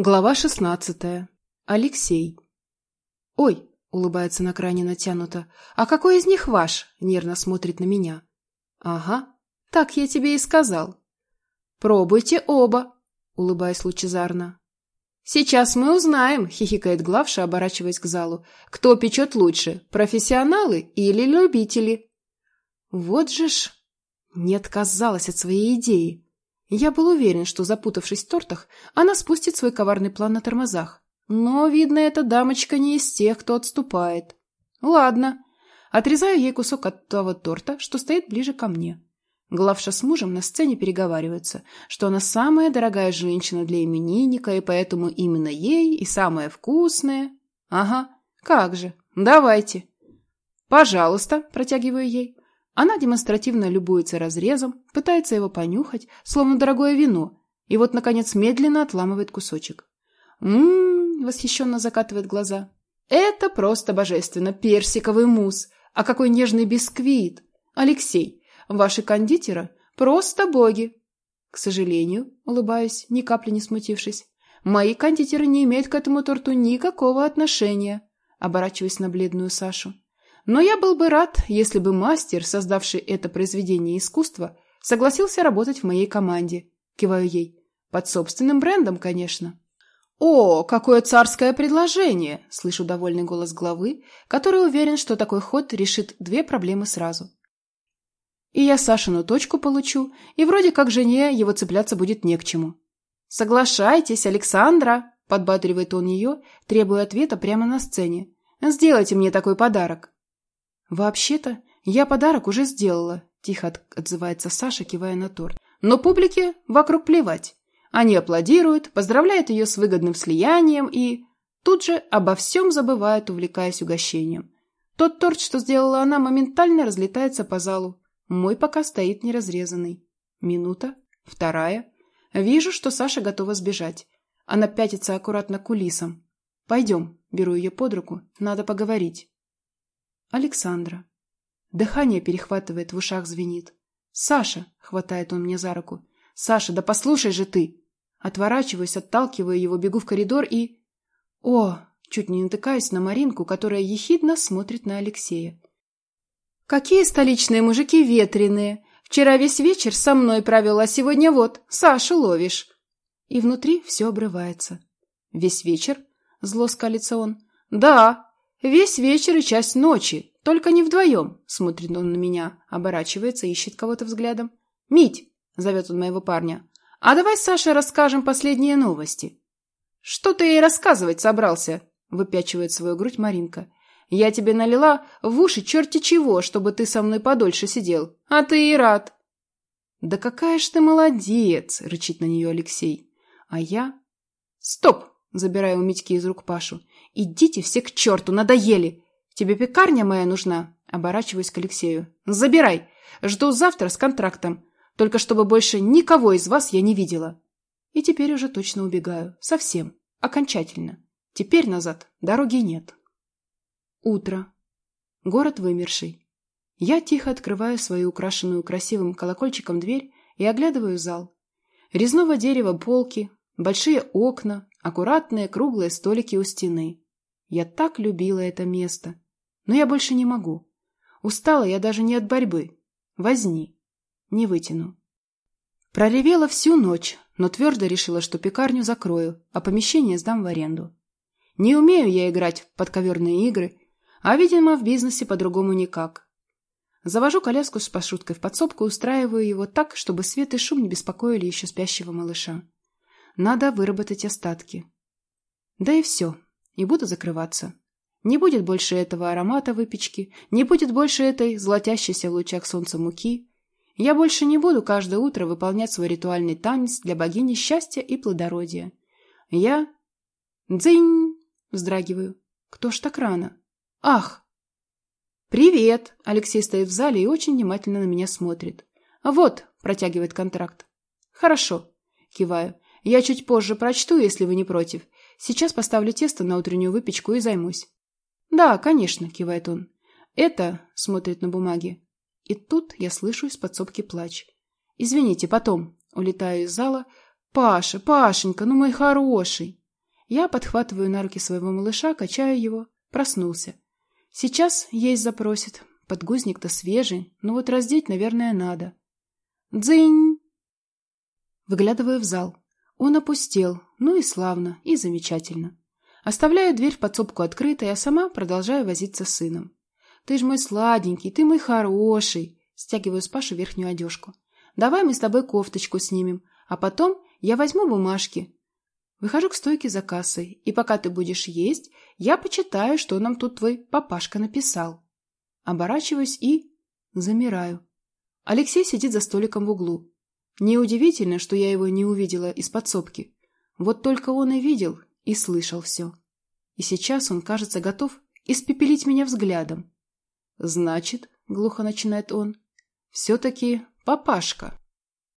Глава шестнадцатая. Алексей. «Ой!» — улыбается на крайне натянуто. «А какой из них ваш?» — нервно смотрит на меня. «Ага, так я тебе и сказал». «Пробуйте оба!» — улыбаясь лучезарно. «Сейчас мы узнаем», — хихикает Главша, оборачиваясь к залу, «кто печет лучше, профессионалы или любители?» Вот же ж... Не отказалась от своей идеи. Я был уверен, что, запутавшись в тортах, она спустит свой коварный план на тормозах. Но, видно, эта дамочка не из тех, кто отступает. Ладно. Отрезаю ей кусок от того торта, что стоит ближе ко мне. Главша с мужем на сцене переговариваются, что она самая дорогая женщина для именинника, и поэтому именно ей и самая вкусная. Ага, как же, давайте. Пожалуйста, протягиваю ей. Она демонстративно любуется разрезом, пытается его понюхать, словно дорогое вино, и вот, наконец, медленно отламывает кусочек. «М-м-м», восхищенно закатывает глаза. «Это просто божественно! Персиковый мусс! А какой нежный бисквит! Алексей, ваши кондитера просто боги!» «К сожалению», — улыбаюсь, ни капли не смутившись, «мои кондитеры не имеют к этому торту никакого отношения», оборачиваясь на бледную Сашу. Но я был бы рад, если бы мастер, создавший это произведение искусства, согласился работать в моей команде. Киваю ей. Под собственным брендом, конечно. «О, какое царское предложение!» – слышу довольный голос главы, который уверен, что такой ход решит две проблемы сразу. И я Сашину точку получу, и вроде как жене его цепляться будет не к чему. «Соглашайтесь, Александра!» – подбадривает он ее, требуя ответа прямо на сцене. «Сделайте мне такой подарок!» «Вообще-то, я подарок уже сделала», – тихо отзывается Саша, кивая на торт. «Но публике вокруг плевать. Они аплодируют, поздравляют ее с выгодным слиянием и... Тут же обо всем забывают, увлекаясь угощением. Тот торт, что сделала она, моментально разлетается по залу. Мой пока стоит неразрезанный. Минута, вторая. Вижу, что Саша готова сбежать. Она пятится аккуратно к кулисам. «Пойдем», — беру ее под руку, — «надо поговорить». Александра. Дыхание перехватывает, в ушах звенит. «Саша!» — хватает он мне за руку. «Саша, да послушай же ты!» Отворачиваюсь, отталкиваю его, бегу в коридор и... О! Чуть не натыкаюсь на Маринку, которая ехидно смотрит на Алексея. «Какие столичные мужики ветреные! Вчера весь вечер со мной провел, а сегодня вот, Сашу ловишь!» И внутри все обрывается. «Весь вечер?» — зло скалится он. «Да, Весь вечер и часть ночи, только не вдвоем, смотрит он на меня, оборачивается, ищет кого-то взглядом. «Мить!» — зовет он моего парня. «А давай Саше расскажем последние новости». «Что ты ей рассказывать собрался?» — выпячивает свою грудь Маринка. «Я тебе налила в уши черти чего, чтобы ты со мной подольше сидел, а ты и рад». «Да какая ж ты молодец!» — рычит на нее Алексей. А я... «Стоп!» — забираю у Митьки из рук Пашу. «Идите все к черту, надоели! Тебе пекарня моя нужна?» Оборачиваюсь к Алексею. «Забирай! Жду завтра с контрактом. Только чтобы больше никого из вас я не видела». И теперь уже точно убегаю. Совсем. Окончательно. Теперь назад дороги нет. Утро. Город вымерший. Я тихо открываю свою украшенную красивым колокольчиком дверь и оглядываю зал. Резного дерева полки, большие окна, аккуратные круглые столики у стены. Я так любила это место. Но я больше не могу. Устала я даже не от борьбы. Возни. Не вытяну. Проревела всю ночь, но твердо решила, что пекарню закрою, а помещение сдам в аренду. Не умею я играть в подковерные игры, а, видимо, в бизнесе по-другому никак. Завожу коляску с пошуткой в подсобку и устраиваю его так, чтобы свет и шум не беспокоили еще спящего малыша. Надо выработать остатки. Да и все и буду закрываться. Не будет больше этого аромата выпечки, не будет больше этой золотящейся в лучах солнца муки. Я больше не буду каждое утро выполнять свой ритуальный танец для богини счастья и плодородия. Я... Дзынь! Вздрагиваю. Кто ж так рано? Ах! «Привет!» Алексей стоит в зале и очень внимательно на меня смотрит. «Вот!» – протягивает контракт. «Хорошо!» – киваю. «Я чуть позже прочту, если вы не против. Сейчас поставлю тесто на утреннюю выпечку и займусь. «Да, конечно», — кивает он. «Это...» — смотрит на бумаге. И тут я слышу из подсобки плач. «Извините, потом». Улетаю из зала. «Паша, Пашенька, ну мой хороший!» Я подхватываю на руки своего малыша, качаю его. Проснулся. Сейчас есть запросит. Подгузник-то свежий, но вот раздеть, наверное, надо. Дзынь! Выглядываю в зал. Он опустел. Ну и славно, и замечательно. Оставляю дверь в подсобку открытой, а сама продолжаю возиться с сыном. «Ты ж мой сладенький, ты мой хороший!» Стягиваю с Паши верхнюю одежку. «Давай мы с тобой кофточку снимем, а потом я возьму бумажки». Выхожу к стойке за кассой, и пока ты будешь есть, я почитаю, что нам тут твой папашка написал. Оборачиваюсь и... замираю. Алексей сидит за столиком в углу. Неудивительно, что я его не увидела из подсобки. Вот только он и видел, и слышал все. И сейчас он, кажется, готов испепелить меня взглядом. «Значит», — глухо начинает он, — «все-таки папашка».